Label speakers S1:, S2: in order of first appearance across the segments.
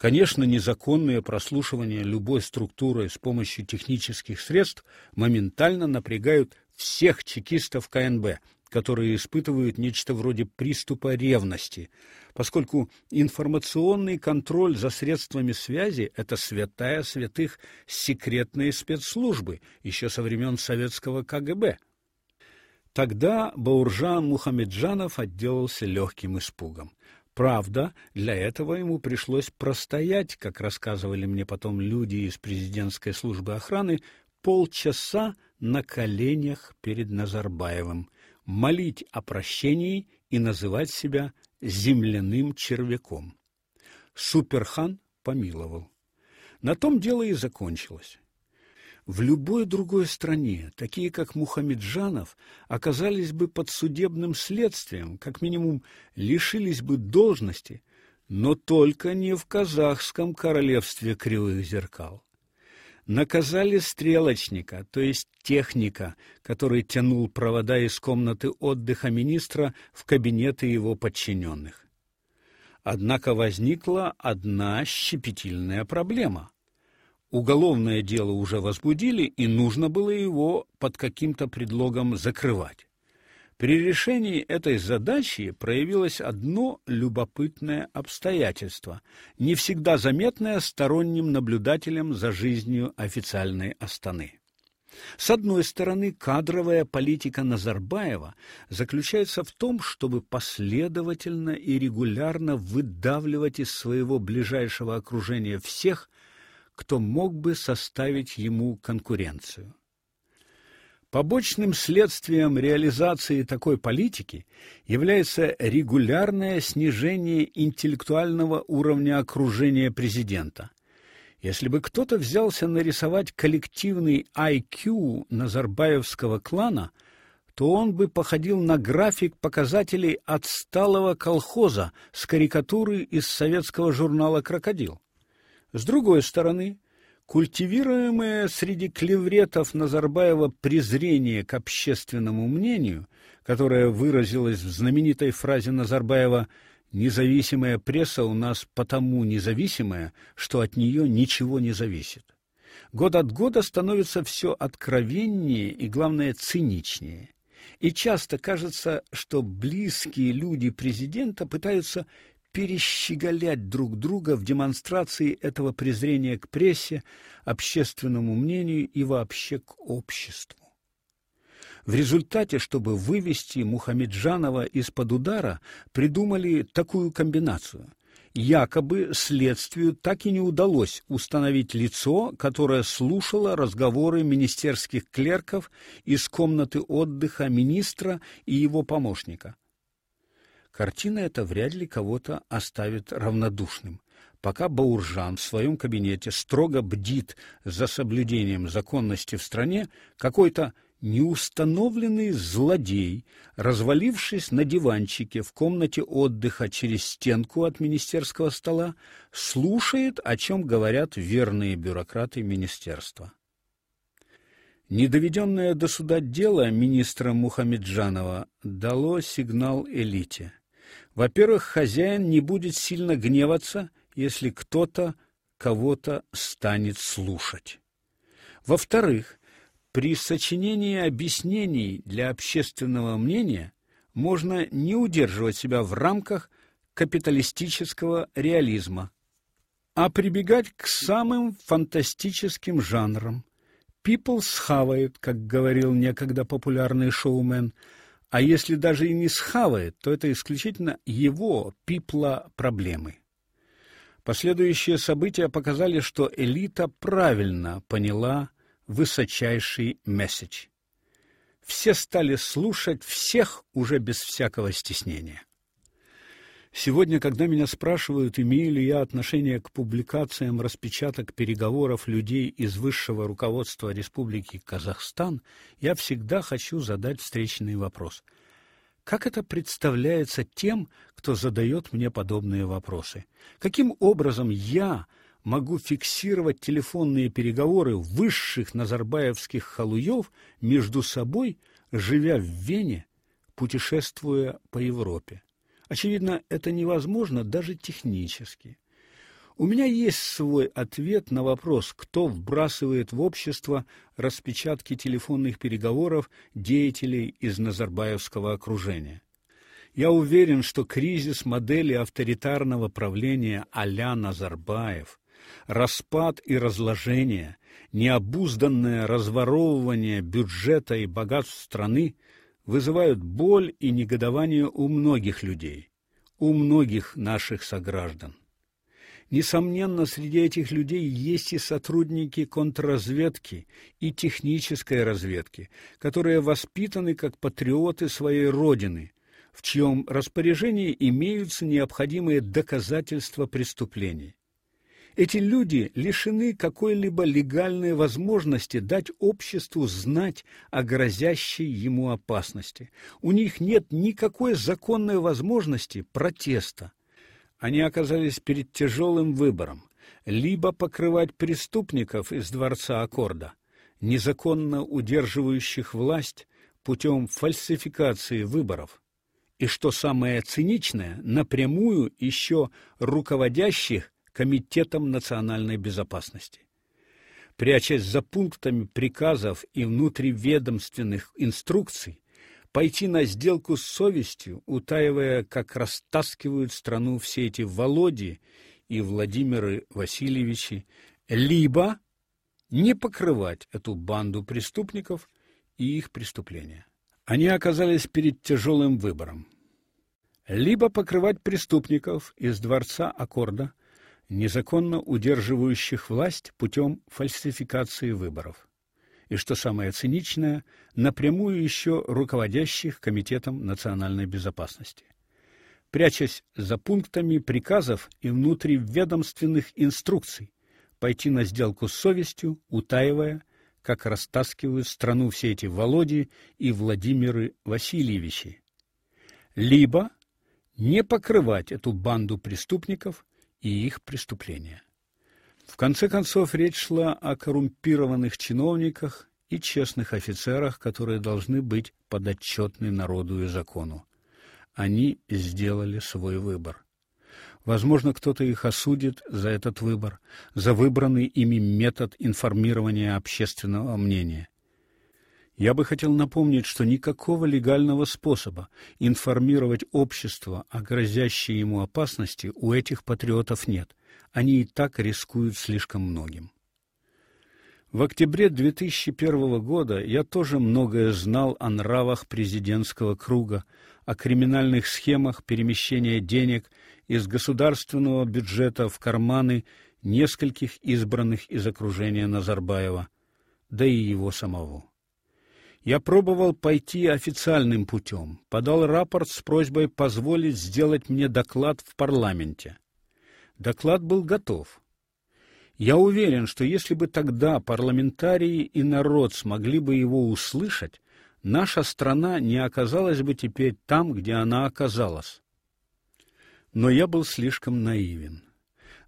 S1: Конечно, незаконное прослушивание любой структуры с помощью технических средств моментально напрягают всех чекистов КНБ, которые испытывают нечто вроде приступа ревности, поскольку информационный контроль за средствами связи это святая святых секретные спецслужбы еще со времен советского КГБ. Тогда Бауржан Мухамеджанов отделался легким испугом. Правда, для этого ему пришлось простоять, как рассказывали мне потом люди из президентской службы охраны, полчаса на коленях перед Назарбаевым, молить о прощении и называть себя земляным червяком. Суперхан помиловал. На том дело и закончилось. В любой другой стране такие, как Мухамеджанов, оказались бы под судебным следствием, как минимум лишились бы должности, но только не в казахском королевстве кривых зеркал наказали стрелочника, то есть техника, который тянул провода из комнаты отдыха министра в кабинеты его подчиненных. Однако возникла одна щепетильная проблема. Уголовное дело уже возбудили, и нужно было его под каким-то предлогом закрывать. При решении этой задачи проявилось одно любопытное обстоятельство, не всегда заметное сторонним наблюдателям за жизнью официальной Астаны. С одной стороны, кадровая политика Назарбаева заключается в том, чтобы последовательно и регулярно выдавливать из своего ближайшего окружения всех, кто мог бы составить ему конкуренцию. Побочным следствием реализации такой политики является регулярное снижение интеллектуального уровня окружения президента. Если бы кто-то взялся нарисовать коллективный IQ Назарбаевского клана, то он бы походил на график показателей отсталого колхоза с карикатуры из советского журнала Крокодил. С другой стороны, Культивируемое среди клевретов Назарбаева презрение к общественному мнению, которое выразилось в знаменитой фразе Назарбаева «Независимая пресса у нас потому независимая, что от нее ничего не зависит», год от года становится все откровеннее и, главное, циничнее. И часто кажется, что близкие люди президента пытаются перещеголять друг друга в демонстрации этого презрения к прессе, общественному мнению и вообще к обществу. В результате, чтобы вывести Мухамеджанова из-под удара, придумали такую комбинацию. Якобы следствию так и не удалось установить лицо, которое слушало разговоры министерских клерков из комнаты отдыха министра и его помощника. Картина эта вряд ли кого-то оставит равнодушным. Пока Бауржан в своем кабинете строго бдит за соблюдением законности в стране, какой-то неустановленный злодей, развалившись на диванчике в комнате отдыха через стенку от министерского стола, слушает, о чем говорят верные бюрократы министерства. Недоведенное до суда дело министра Мухамеджанова дало сигнал элите. Во-первых, хозяин не будет сильно гневаться, если кто-то кого-то станет слушать. Во-вторых, при сочинении объяснений для общественного мнения можно не удерживать себя в рамках капиталистического реализма, а прибегать к самым фантастическим жанрам. People схавает, как говорил некогда популярный шоумен, а если даже и не схавает, то это исключительно его пипла проблемы. Последующие события показали, что элита правильно поняла высочайший месседж. Все стали слушать всех уже без всякого стеснения. Сегодня, когда меня спрашивают, имею ли я отношение к публикациям распечаток переговоров людей из высшего руководства Республики Казахстан, я всегда хочу задать встречный вопрос. Как это представляется тем, кто задает мне подобные вопросы? Каким образом я могу фиксировать телефонные переговоры высших назарбаевских халуев между собой, живя в Вене, путешествуя по Европе? Очевидно, это невозможно даже технически. У меня есть свой ответ на вопрос, кто вбрасывает в общество распечатки телефонных переговоров деятелей из Назарбаевского окружения. Я уверен, что кризис модели авторитарного правления а-ля Назарбаев, распад и разложение, необузданное разворовывание бюджета и богатств страны вызывают боль и негодование у многих людей, у многих наших сограждан. Несомненно, среди этих людей есть и сотрудники контрразведки и технической разведки, которые воспитаны как патриоты своей родины, в чьем распоряжении имеются необходимые доказательства преступлений. Эти люди лишены какой-либо легальной возможности дать обществу знать о грозящей ему опасности. У них нет никакой законной возможности протеста. Они оказались перед тяжелым выбором: либо покрывать преступников из дворца Аккорда, незаконно удерживающих власть путем фальсификации выборов, и что самое циничное, напрямую еще руководящих комитетом национальной безопасности. Прячась за пунктами приказов и внутриведомственных инструкций, пойти на сделку с совестью, утаивая, как растаскивают страну все эти Володи и Владимиры Васильевичи, либо не покрывать эту банду преступников и их преступления. Они оказались перед тяжелым выбором. Либо покрывать преступников из дворца Аккорда, незаконно удерживающих власть путем фальсификации выборов и, что самое циничное, напрямую еще руководящих Комитетом национальной безопасности. Прячась за пунктами приказов и внутриведомственных инструкций, пойти на сделку с совестью, утаивая, как растаскивают страну все эти Володи и Владимиры Васильевичи. Либо не покрывать эту банду преступников и их преступления. В конце концов, речь шла о коррумпированных чиновниках и честных офицерах, которые должны быть подотчетны народу и закону. Они сделали свой выбор. Возможно, кто-то их осудит за этот выбор, за выбранный ими метод информирования общественного мнения. Я бы хотел напомнить, что никакого легального способа информировать общество о грозящей ему опасности у этих патриотов нет. Они и так рискуют слишком многим. В октябре 2001 года я тоже многое знал о нравах президентского круга, о криминальных схемах перемещения денег из государственного бюджета в карманы нескольких избранных из окружения Назарбаева, да и его самого. Я пробовал пойти официальным путем, подал рапорт с просьбой позволить сделать мне доклад в парламенте. Доклад был готов. Я уверен, что если бы тогда парламентарии и народ смогли бы его услышать, наша страна не оказалась бы теперь там, где она оказалась. Но я был слишком наивен.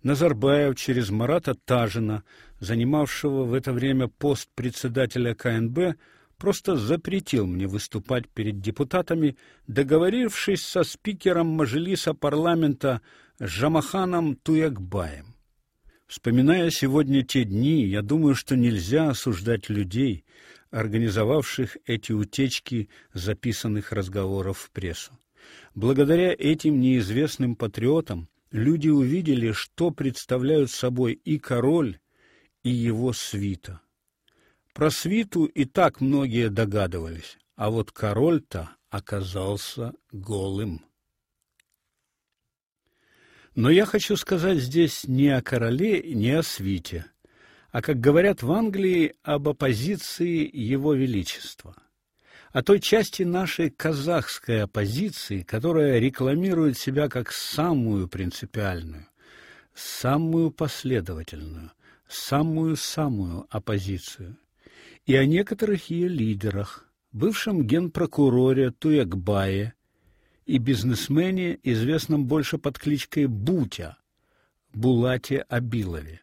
S1: Назарбаев через Марата Тажина, занимавшего в это время пост председателя КНБ, просто запретил мне выступать перед депутатами, договорившись со спикером Мажилиса парламента Жамаханом Туякбаем. Вспоминая сегодня те дни, я думаю, что нельзя осуждать людей, организовавших эти утечки записанных разговоров в прессу. Благодаря этим неизвестным патриотам люди увидели, что представляют собой и король, и его свита. Про свиту и так многие догадывались, а вот король-то оказался голым. Но я хочу сказать здесь не о короле, не о свите, а, как говорят в Англии, об оппозиции его величества, о той части нашей казахской оппозиции, которая рекламирует себя как самую принципиальную, самую последовательную, самую-самую оппозицию и о некоторых ее лидерах, бывшем генпрокуроре Туякбае и бизнесмене, известном больше под кличкой Бутя, Булате Абилове.